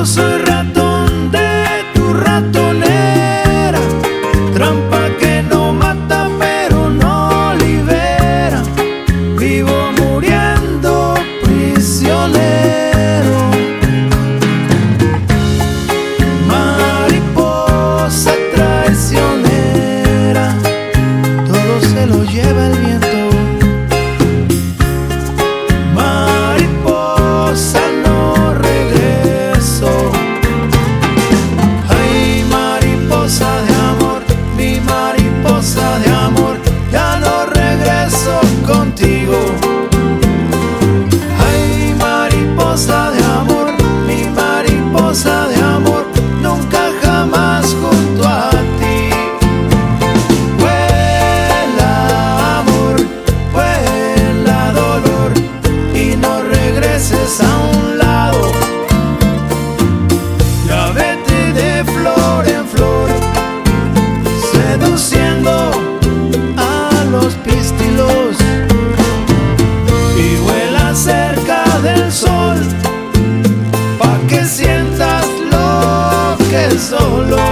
Yo soy ratón de tu ratonera, trampa que no mata pero no libera. Vivo muriendo prisionero. Mariposa traicionera, todo se lo lleva el viento. contigo. sol, pa' que sientas lo que solo